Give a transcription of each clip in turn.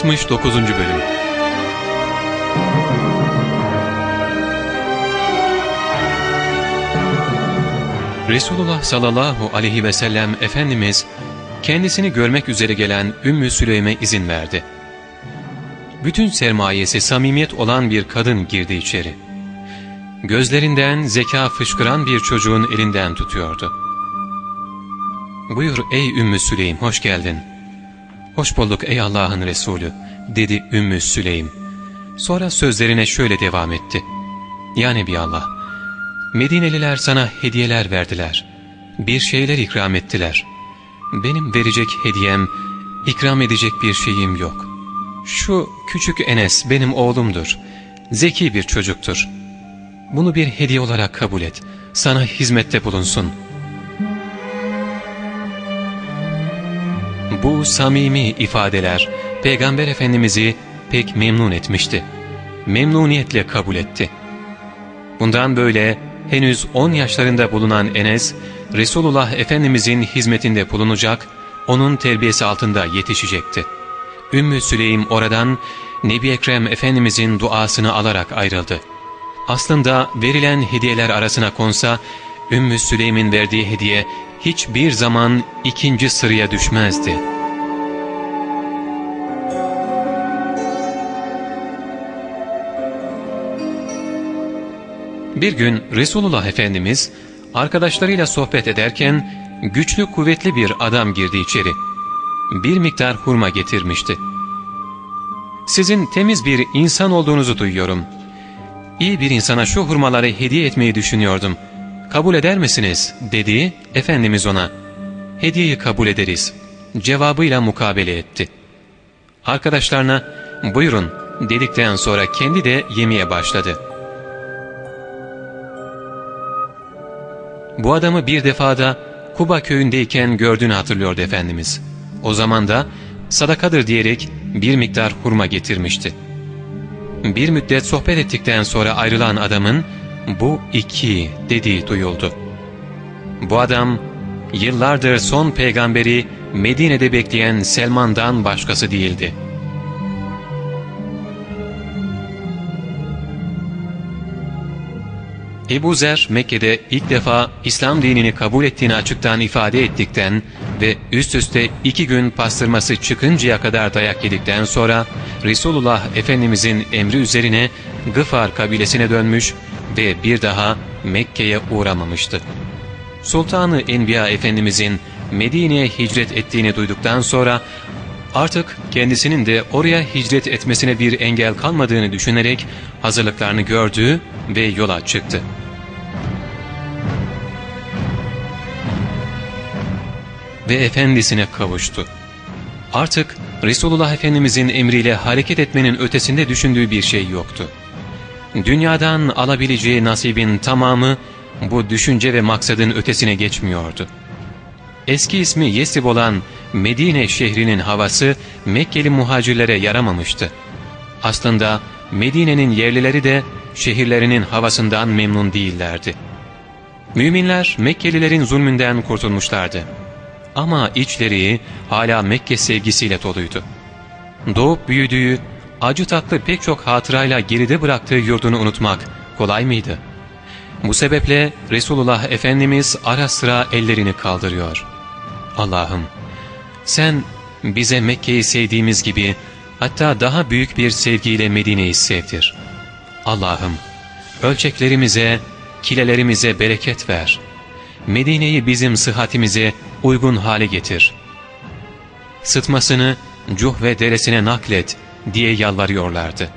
69. Bölüm Resulullah sallallahu aleyhi ve sellem Efendimiz kendisini görmek üzere gelen Ümmü Süleym'e izin verdi. Bütün sermayesi samimiyet olan bir kadın girdi içeri. Gözlerinden zeka fışkıran bir çocuğun elinden tutuyordu. ''Buyur ey Ümmü Süleym, hoş geldin.'' ''Hoş bulduk ey Allah'ın Resulü.'' dedi Ümmü Süleym. Sonra sözlerine şöyle devam etti. ''Ya Nebiallah, Medineliler sana hediyeler verdiler. Bir şeyler ikram ettiler. Benim verecek hediyem, ikram edecek bir şeyim yok. Şu küçük Enes benim oğlumdur. Zeki bir çocuktur. Bunu bir hediye olarak kabul et. Sana hizmette bulunsun.'' Bu samimi ifadeler Peygamber Efendimiz'i pek memnun etmişti. Memnuniyetle kabul etti. Bundan böyle henüz 10 yaşlarında bulunan Enes, Resulullah Efendimiz'in hizmetinde bulunacak, onun terbiyesi altında yetişecekti. Ümmü Süleym oradan Nebi Ekrem Efendimiz'in duasını alarak ayrıldı. Aslında verilen hediyeler arasına konsa, Ümmü Süleym'in verdiği hediye hiçbir zaman ikinci sıraya düşmezdi. Bir gün Resulullah Efendimiz arkadaşlarıyla sohbet ederken güçlü kuvvetli bir adam girdi içeri. Bir miktar hurma getirmişti. Sizin temiz bir insan olduğunuzu duyuyorum. İyi bir insana şu hurmaları hediye etmeyi düşünüyordum. Kabul eder misiniz? dedi Efendimiz ona. Hediyeyi kabul ederiz. Cevabıyla mukabele etti. Arkadaşlarına buyurun dedikten sonra kendi de yemeye başladı.'' Bu adamı bir defada Kuba köyündeyken gördüğünü hatırlıyordu Efendimiz. O zaman da sadakadır diyerek bir miktar hurma getirmişti. Bir müddet sohbet ettikten sonra ayrılan adamın bu iki dediği duyuldu. Bu adam yıllardır son peygamberi Medine'de bekleyen Selman'dan başkası değildi. Ebu Zer Mekke'de ilk defa İslam dinini kabul ettiğini açıktan ifade ettikten ve üst üste iki gün pastırması çıkıncaya kadar dayak yedikten sonra Resulullah Efendimizin emri üzerine Gıfar kabilesine dönmüş ve bir daha Mekke'ye uğramamıştı. Sultanı Enbiya Efendimizin Medine'ye hicret ettiğini duyduktan sonra artık kendisinin de oraya hicret etmesine bir engel kalmadığını düşünerek hazırlıklarını gördü ve yola çıktı. Ve efendisine kavuştu. Artık Resulullah Efendimizin emriyle hareket etmenin ötesinde düşündüğü bir şey yoktu. Dünyadan alabileceği nasibin tamamı bu düşünce ve maksadın ötesine geçmiyordu. Eski ismi Yesrib olan Medine şehrinin havası Mekkeli muhacirlere yaramamıştı. Aslında Medine'nin yerlileri de şehirlerinin havasından memnun değillerdi. Müminler Mekkelilerin zulmünden kurtulmuşlardı. Ama içleri hala Mekke sevgisiyle doluydu. Doğup büyüdüğü, acı tatlı pek çok hatırayla geride bıraktığı yurdunu unutmak kolay mıydı? Bu sebeple Resulullah Efendimiz ara sıra ellerini kaldırıyor. Allah'ım sen bize Mekke'yi sevdiğimiz gibi hatta daha büyük bir sevgiyle Medine'yi sevdir. Allah'ım ölçeklerimize, kilelerimize bereket ver. Medine'yi bizim sıhhatimize uygun hale getir. Sıtmasını Cuh ve deresine naklet diye yalvarıyorlardı.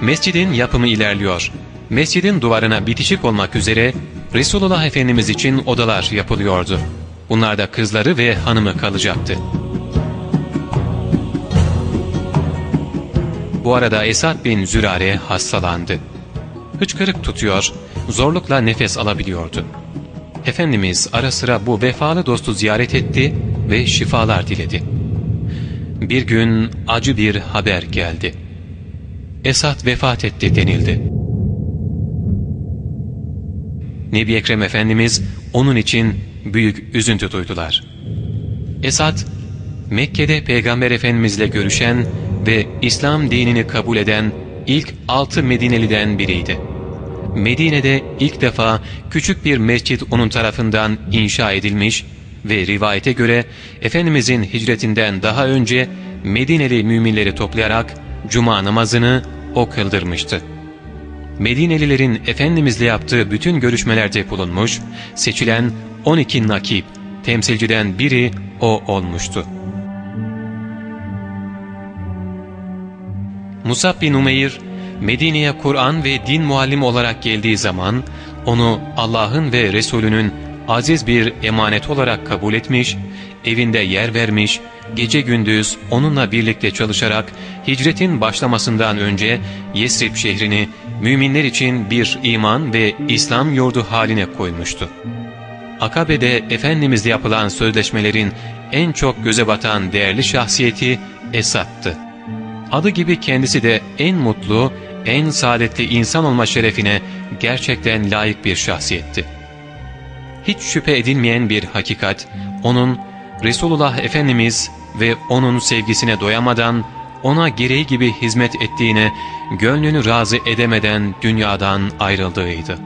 Mescidin yapımı ilerliyor. Mescidin duvarına bitişik olmak üzere Resulullah Efendimiz için odalar yapılıyordu. Bunlarda kızları ve hanımı kalacaktı. Bu arada Esad bin Zürare hastalandı. Hıçkırık tutuyor, zorlukla nefes alabiliyordu. Efendimiz ara sıra bu vefalı dostu ziyaret etti ve şifalar diledi. Bir gün acı bir haber geldi. Esad vefat etti denildi. Nebi Ekrem Efendimiz onun için büyük üzüntü duydular. Esad, Mekke'de Peygamber Efendimizle görüşen ve İslam dinini kabul eden ilk altı Medineli'den biriydi. Medine'de ilk defa küçük bir mescit onun tarafından inşa edilmiş ve rivayete göre Efendimizin hicretinden daha önce Medineli müminleri toplayarak cuma namazını o kıldırmıştı. Medinelilerin Efendimizle yaptığı bütün görüşmelerde bulunmuş, seçilen 12 nakip, temsilciden biri o olmuştu. Musab bin Umeyr, Medine'ye Kur'an ve din muallim olarak geldiği zaman onu Allah'ın ve Resulünün aziz bir emanet olarak kabul etmiş, evinde yer vermiş, gece gündüz onunla birlikte çalışarak hicretin başlamasından önce Yesrib şehrini müminler için bir iman ve İslam yurdu haline koymuştu. Akabe'de Efendimizle yapılan sözleşmelerin en çok göze batan değerli şahsiyeti Esat'tı. Adı gibi kendisi de en mutlu, en saadetli insan olma şerefine gerçekten layık bir şahsiyetti. Hiç şüphe edilmeyen bir hakikat, onun Resulullah Efendimiz ve onun sevgisine doyamadan, ona gereği gibi hizmet ettiğine, gönlünü razı edemeden dünyadan ayrıldığıydı.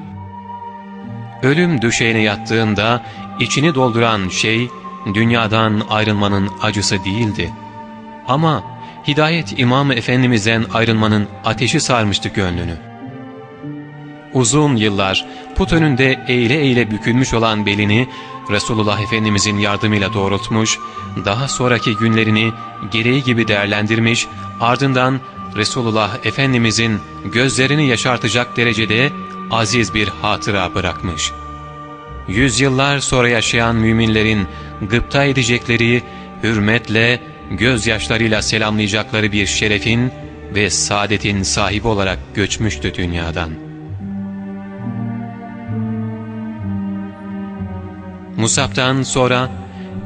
Ölüm düşeğine yattığında içini dolduran şey, dünyadan ayrılmanın acısı değildi. Ama Hidayet İmamı Efendimiz'den ayrılmanın ateşi sarmıştı gönlünü. Uzun yıllar put önünde eğile eğile bükülmüş olan belini Resulullah Efendimizin yardımıyla doğrultmuş, daha sonraki günlerini gereği gibi değerlendirmiş, ardından Resulullah Efendimizin gözlerini yaşartacak derecede aziz bir hatıra bırakmış. Yüzyıllar sonra yaşayan müminlerin gıpta edecekleri, hürmetle, gözyaşlarıyla selamlayacakları bir şerefin ve saadetin sahibi olarak göçmüştü dünyadan. Musab'dan sonra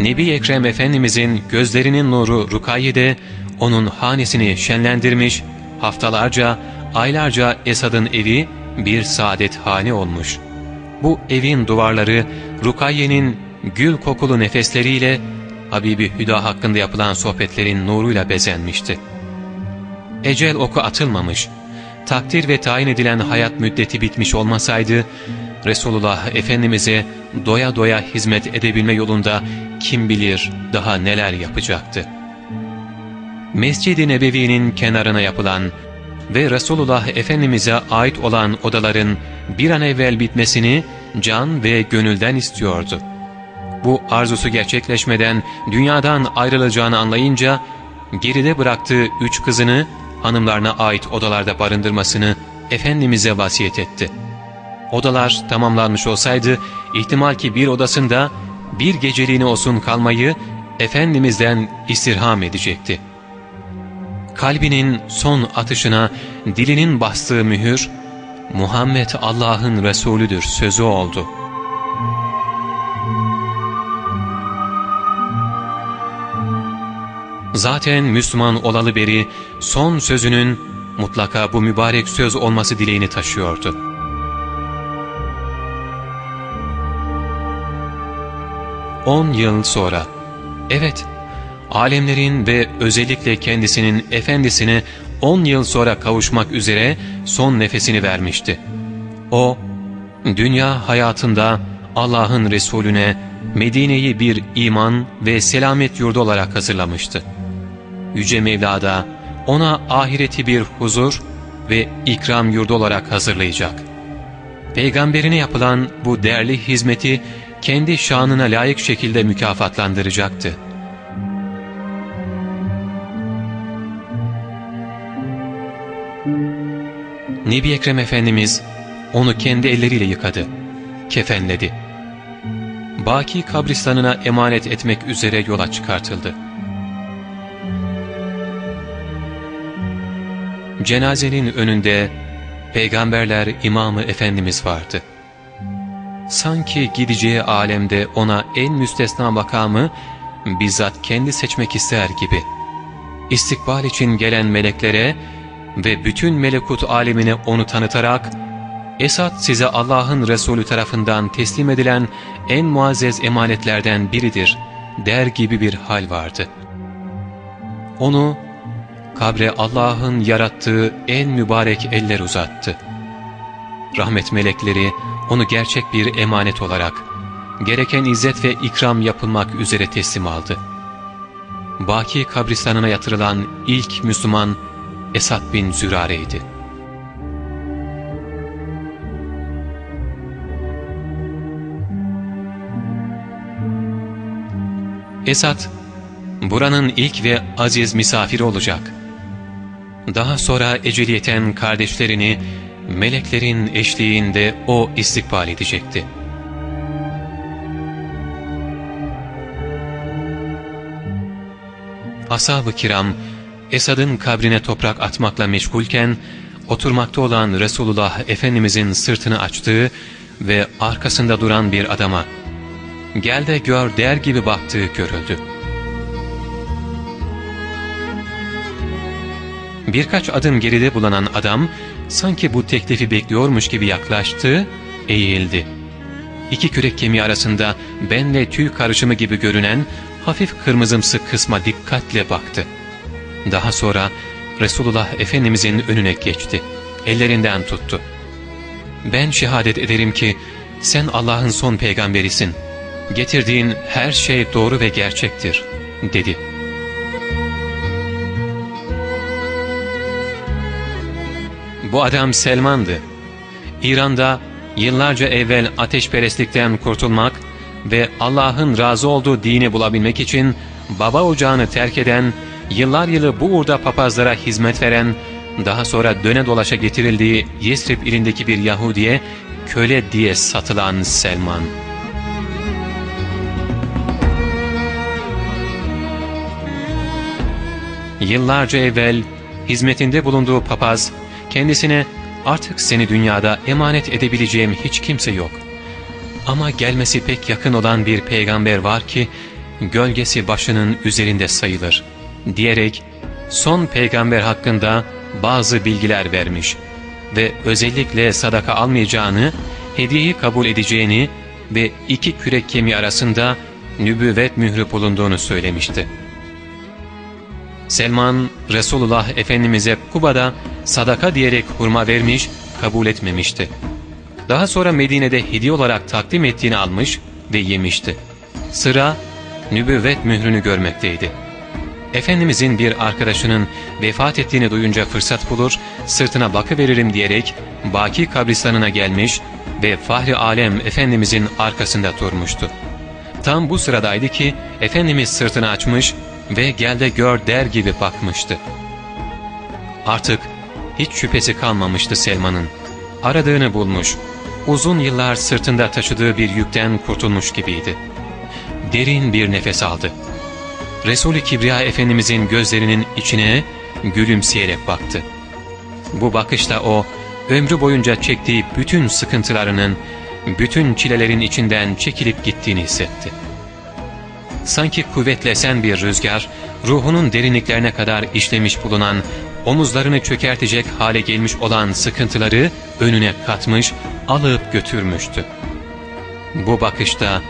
Nebi Ekrem Efendimizin gözlerinin nuru Rukayye'de onun hanesini şenlendirmiş, haftalarca, aylarca Esad'ın evi bir saadet hane olmuş. Bu evin duvarları Rukayye'nin gül kokulu nefesleriyle Habibi Hüda hakkında yapılan sohbetlerin nuruyla bezenmişti. Ecel oku atılmamış, takdir ve tayin edilen hayat müddeti bitmiş olmasaydı, Resulullah Efendimiz'e doya doya hizmet edebilme yolunda kim bilir daha neler yapacaktı. Mescid-i Nebevi'nin kenarına yapılan ve Resulullah Efendimiz'e ait olan odaların bir an evvel bitmesini can ve gönülden istiyordu. Bu arzusu gerçekleşmeden dünyadan ayrılacağını anlayınca geride bıraktığı üç kızını hanımlarına ait odalarda barındırmasını Efendimiz'e vasiyet etti. Odalar tamamlanmış olsaydı ihtimal ki bir odasında bir geceliğine olsun kalmayı Efendimiz'den istirham edecekti. Kalbinin son atışına dilinin bastığı mühür, Muhammed Allah'ın Resulüdür sözü oldu. Zaten Müslüman olalı beri son sözünün mutlaka bu mübarek söz olması dileğini taşıyordu. On yıl sonra, evet, alemlerin ve özellikle kendisinin efendisine on yıl sonra kavuşmak üzere son nefesini vermişti. O, dünya hayatında Allah'ın Resulüne Medine'yi bir iman ve selamet yurdu olarak hazırlamıştı. Yüce Mevla'da ona ahireti bir huzur ve ikram yurdu olarak hazırlayacak. Peygamberine yapılan bu değerli hizmeti kendi şanına layık şekilde mükafatlandıracaktı. Nebi Ekrem Efendimiz onu kendi elleriyle yıkadı, kefenledi. Baki kabristanına emanet etmek üzere yola çıkartıldı. Cenazenin önünde peygamberler imamı Efendimiz vardı. Sanki gideceği alemde ona en müstesna makamı bizzat kendi seçmek ister gibi. İstikbal için gelen meleklere ve bütün melekut alemine onu tanıtarak Esad size Allah'ın Resulü tarafından teslim edilen en muazzez emanetlerden biridir der gibi bir hal vardı. Onu kabre Allah'ın yarattığı en mübarek eller uzattı. Rahmet melekleri onu gerçek bir emanet olarak gereken izzet ve ikram yapılmak üzere teslim aldı. Baki kabristanına yatırılan ilk Müslüman Esad bin Zürare'ydi. Esad, buranın ilk ve aziz misafiri olacak. Daha sonra eceliyeten kardeşlerini meleklerin eşliğinde o istikbal edecekti. Ashab-ı kiram Esad'ın kabrine toprak atmakla meşgulken oturmakta olan Resulullah Efendimizin sırtını açtığı ve arkasında duran bir adama ''Gel de gör'' der gibi baktığı görüldü. Birkaç adım geride bulunan adam sanki bu teklifi bekliyormuş gibi yaklaştı, eğildi. İki kürek kemiği arasında benle tüy karışımı gibi görünen hafif kırmızımsı kısma dikkatle baktı. Daha sonra Resulullah Efendimizin önüne geçti. Ellerinden tuttu. ''Ben şehadet ederim ki sen Allah'ın son peygamberisin. Getirdiğin her şey doğru ve gerçektir.'' dedi. Bu adam Selman'dı. İran'da yıllarca evvel ateşperestlikten kurtulmak ve Allah'ın razı olduğu dini bulabilmek için baba ocağını terk eden, yıllar yılı bu uğurda papazlara hizmet veren, daha sonra döne dolaşa getirildiği Yesrib ilindeki bir Yahudiye köle diye satılan Selman. Yıllarca evvel hizmetinde bulunduğu papaz, kendisine artık seni dünyada emanet edebileceğim hiç kimse yok. Ama gelmesi pek yakın olan bir peygamber var ki, gölgesi başının üzerinde sayılır, diyerek son peygamber hakkında bazı bilgiler vermiş ve özellikle sadaka almayacağını, hediyeyi kabul edeceğini ve iki kürek kemiği arasında nübüvvet mührü bulunduğunu söylemişti. Selman, Resulullah Efendimiz'e Kuba'da sadaka diyerek hurma vermiş, kabul etmemişti. Daha sonra Medine'de hediye olarak takdim ettiğini almış ve yemişti. Sıra nübüvvet mührünü görmekteydi. Efendimizin bir arkadaşının vefat ettiğini duyunca fırsat bulur, sırtına bakıveririm diyerek Baki kabristanına gelmiş ve Fahri Alem Efendimizin arkasında durmuştu. Tam bu sıradaydı ki Efendimiz sırtını açmış ve gel de gör der gibi bakmıştı. Artık hiç şüphesi kalmamıştı Selman'ın. Aradığını bulmuş, uzun yıllar sırtında taşıdığı bir yükten kurtulmuş gibiydi. Derin bir nefes aldı. Resul-i Kibriya Efendimizin gözlerinin içine gülümseyerek baktı. Bu bakışta o, ömrü boyunca çektiği bütün sıkıntılarının, bütün çilelerin içinden çekilip gittiğini hissetti. Sanki kuvvetlesen bir rüzgar, ruhunun derinliklerine kadar işlemiş bulunan, omuzlarını çökertecek hale gelmiş olan sıkıntıları önüne katmış, alıp götürmüştü. Bu bakışta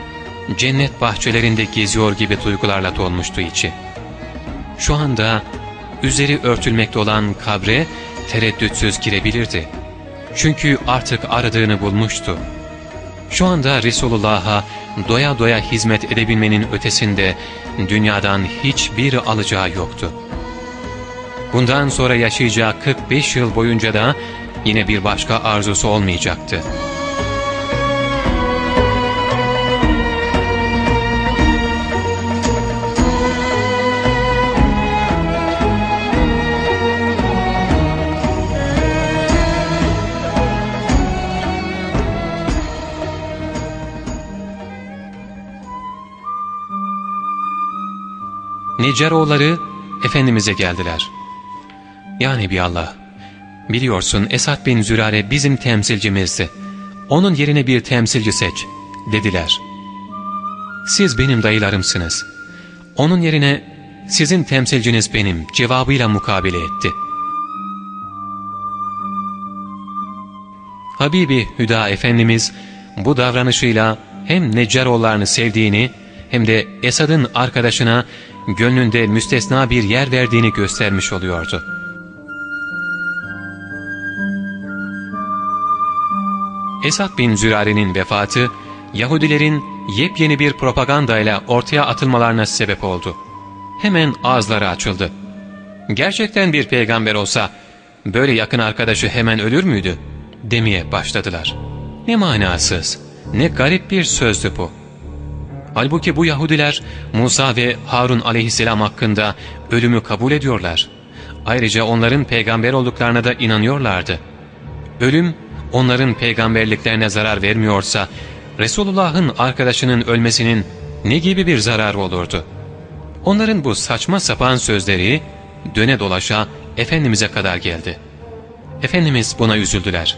cennet bahçelerinde geziyor gibi duygularla dolmuştu içi. Şu anda üzeri örtülmekte olan kabre tereddütsüz girebilirdi. Çünkü artık aradığını bulmuştu. Şu anda Resulullah'a doya doya hizmet edebilmenin ötesinde dünyadan hiçbir alacağı yoktu. Bundan sonra yaşayacağı 45 yıl boyunca da yine bir başka arzusu olmayacaktı. Neccaroğulları Efendimiz'e geldiler. Yani bir Allah, biliyorsun Esad bin Zürare bizim temsilcimizdi. Onun yerine bir temsilci seç, dediler. Siz benim dayılarımsınız. Onun yerine sizin temsilciniz benim cevabıyla mukabele etti. Habibi Hüda Efendimiz bu davranışıyla hem Neccaroğullarını sevdiğini hem de Esad'ın arkadaşına gönlünde müstesna bir yer verdiğini göstermiş oluyordu. Esad bin Zürare'nin vefatı, Yahudilerin yepyeni bir propagandayla ortaya atılmalarına sebep oldu. Hemen ağızları açıldı. Gerçekten bir peygamber olsa, böyle yakın arkadaşı hemen ölür müydü? Demeye başladılar. Ne manasız, ne garip bir sözdü bu. Halbuki bu Yahudiler Musa ve Harun aleyhisselam hakkında ölümü kabul ediyorlar. Ayrıca onların peygamber olduklarına da inanıyorlardı. Ölüm onların peygamberliklerine zarar vermiyorsa Resulullah'ın arkadaşının ölmesinin ne gibi bir zararı olurdu? Onların bu saçma sapan sözleri döne dolaşa Efendimiz'e kadar geldi. Efendimiz buna üzüldüler.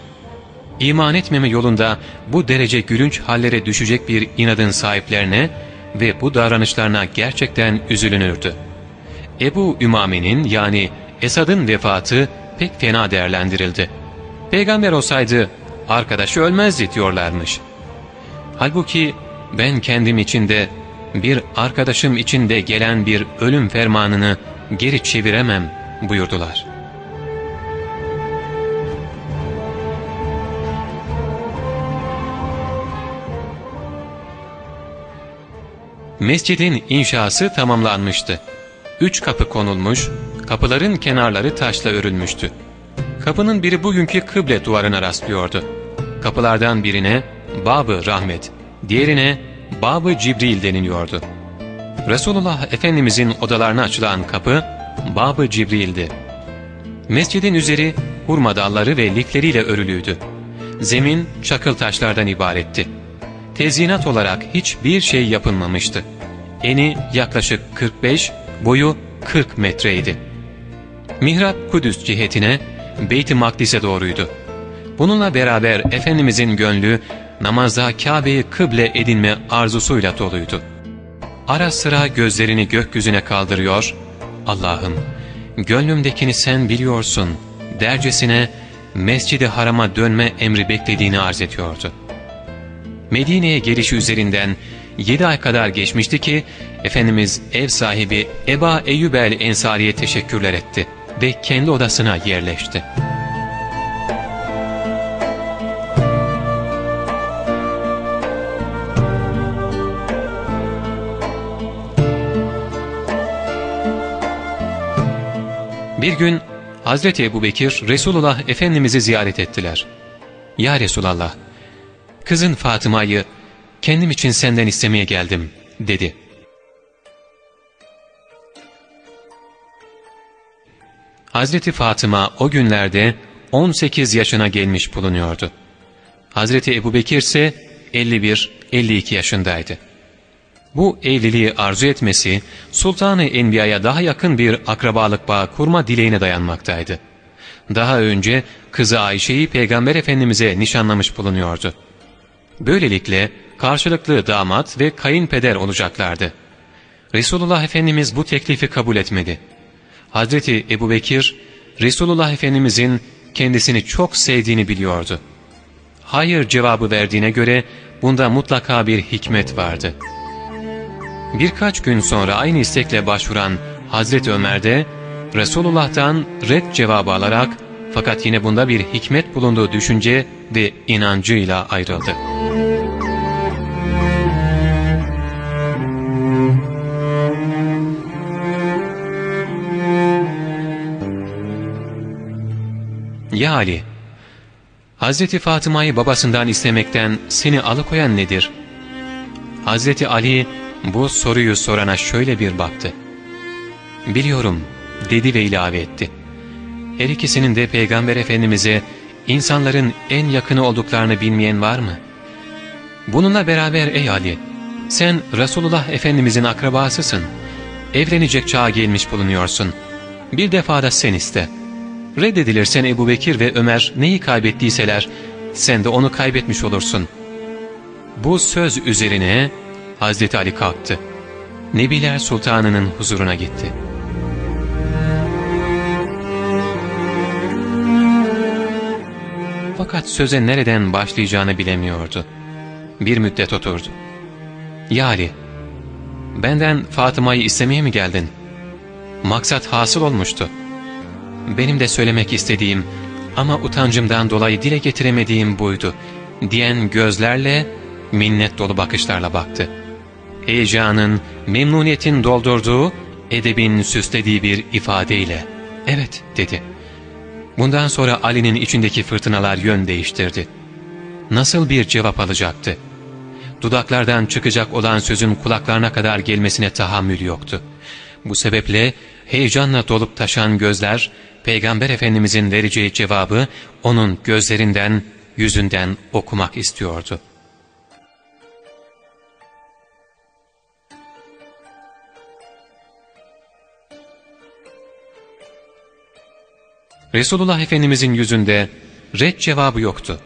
İman etmeme yolunda bu derece gülünç hallere düşecek bir inadın sahiplerine ve bu davranışlarına gerçekten üzülünürdü. Ebu Ümame'nin yani Esad'ın vefatı pek fena değerlendirildi. Peygamber olsaydı arkadaşı ölmezdi diyorlarmış. Halbuki ben kendim için de bir arkadaşım için de gelen bir ölüm fermanını geri çeviremem buyurdular. Mescidin inşası tamamlanmıştı. Üç kapı konulmuş, kapıların kenarları taşla örülmüştü. Kapının biri bugünkü kıble duvarına rastlıyordu. Kapılardan birine Babı Rahmet, diğerine Babı Cibril deniliyordu. Resulullah Efendimizin odalarına açılan kapı Babı Cibril'di. Mescidin üzeri hurma dalları ve lifleriyle örülüydü. Zemin çakıl taşlardan ibaretti. Tezyinat olarak hiçbir şey yapılmamıştı. Eni yaklaşık 45, boyu 40 metreydi. Mihrap Kudüs cihetine, Beyt-i Makdis'e doğruydu. Bununla beraber Efendimizin gönlü namazda Kabe'yi kıble edinme arzusuyla doluydu. Ara sıra gözlerini gökyüzüne kaldırıyor, Allah'ım gönlümdekini sen biliyorsun dercesine Mescid-i Haram'a dönme emri beklediğini arz ediyordu. Medine'ye gelişi üzerinden yedi ay kadar geçmişti ki Efendimiz ev sahibi Eba Eyyubel Ensari'ye teşekkürler etti ve kendi odasına yerleşti. Bir gün Hazreti Ebu Bekir Resulullah Efendimiz'i ziyaret ettiler. ''Ya Resulallah, kızın Fatıma'yı kendim için senden istemeye geldim.'' dedi. Hazreti Fatıma o günlerde 18 yaşına gelmiş bulunuyordu. Hazreti Ebu Bekir ise 51-52 yaşındaydı. Bu evliliği arzu etmesi Sultan-ı Enbiya'ya daha yakın bir akrabalık bağı kurma dileğine dayanmaktaydı. Daha önce kızı Ayşe'yi Peygamber Efendimiz'e nişanlamış bulunuyordu. Böylelikle karşılıklı damat ve kayınpeder olacaklardı. Resulullah Efendimiz bu teklifi kabul etmedi. Hazreti Ebu Bekir, Resulullah Efendimizin kendisini çok sevdiğini biliyordu. Hayır cevabı verdiğine göre bunda mutlaka bir hikmet vardı.'' Birkaç gün sonra aynı istekle başvuran Hazreti Ömer de Resulullah'tan red cevabı alarak fakat yine bunda bir hikmet bulunduğu düşünce ve inancıyla ayrıldı. Ya Ali, Hazreti Fatıma'yı babasından istemekten seni alıkoyan nedir? Hazreti Ali bu soruyu sorana şöyle bir baktı. ''Biliyorum'' dedi ve ilave etti. Her ikisinin de Peygamber Efendimiz'e insanların en yakını olduklarını bilmeyen var mı? Bununla beraber ey Ali, sen Resulullah Efendimiz'in akrabasısın. Evlenecek çağa gelmiş bulunuyorsun. Bir defa da sen iste. Reddedilirsen Ebu Bekir ve Ömer neyi kaybettiyseler, sen de onu kaybetmiş olursun. Bu söz üzerine Hazreti Ali kalktı. Nebiler Sultanı'nın huzuruna gitti. Fakat söze nereden başlayacağını bilemiyordu. Bir müddet oturdu. ''Ya benden Fatıma'yı istemeye mi geldin? Maksat hasıl olmuştu. Benim de söylemek istediğim ama utancımdan dolayı dile getiremediğim buydu.'' diyen gözlerle, minnet dolu bakışlarla baktı. Heyecanın, memnuniyetin doldurduğu, edebin süslediği bir ifadeyle ''Evet'' dedi. Bundan sonra Ali'nin içindeki fırtınalar yön değiştirdi. Nasıl bir cevap alacaktı? Dudaklardan çıkacak olan sözün kulaklarına kadar gelmesine tahammül yoktu. Bu sebeple heyecanla dolup taşan gözler, Peygamber Efendimizin vereceği cevabı onun gözlerinden, yüzünden okumak istiyordu. Resulullah Efendimizin yüzünde red cevabı yoktu.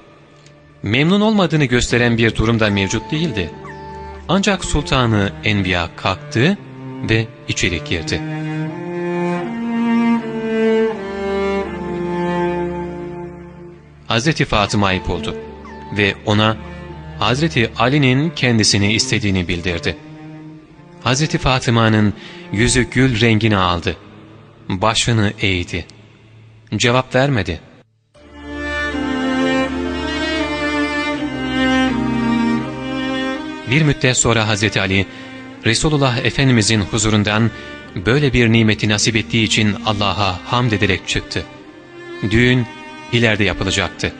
Memnun olmadığını gösteren bir durum da mevcut değildi. Ancak Sultanı Enbiya kalktı ve içeri girdi. Hazreti Fatıma'yı buldu ve ona Hazreti Ali'nin kendisini istediğini bildirdi. Hazreti Fatıma'nın yüzü gül rengini aldı. Başını eğdi. Cevap vermedi. Bir müddet sonra Hazreti Ali, Resulullah Efendimizin huzurundan böyle bir nimeti nasip ettiği için Allah'a hamd ederek çıktı. Düğün ileride yapılacaktı.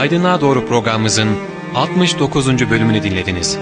Aydınlığa Doğru programımızın 69. bölümünü dinlediniz.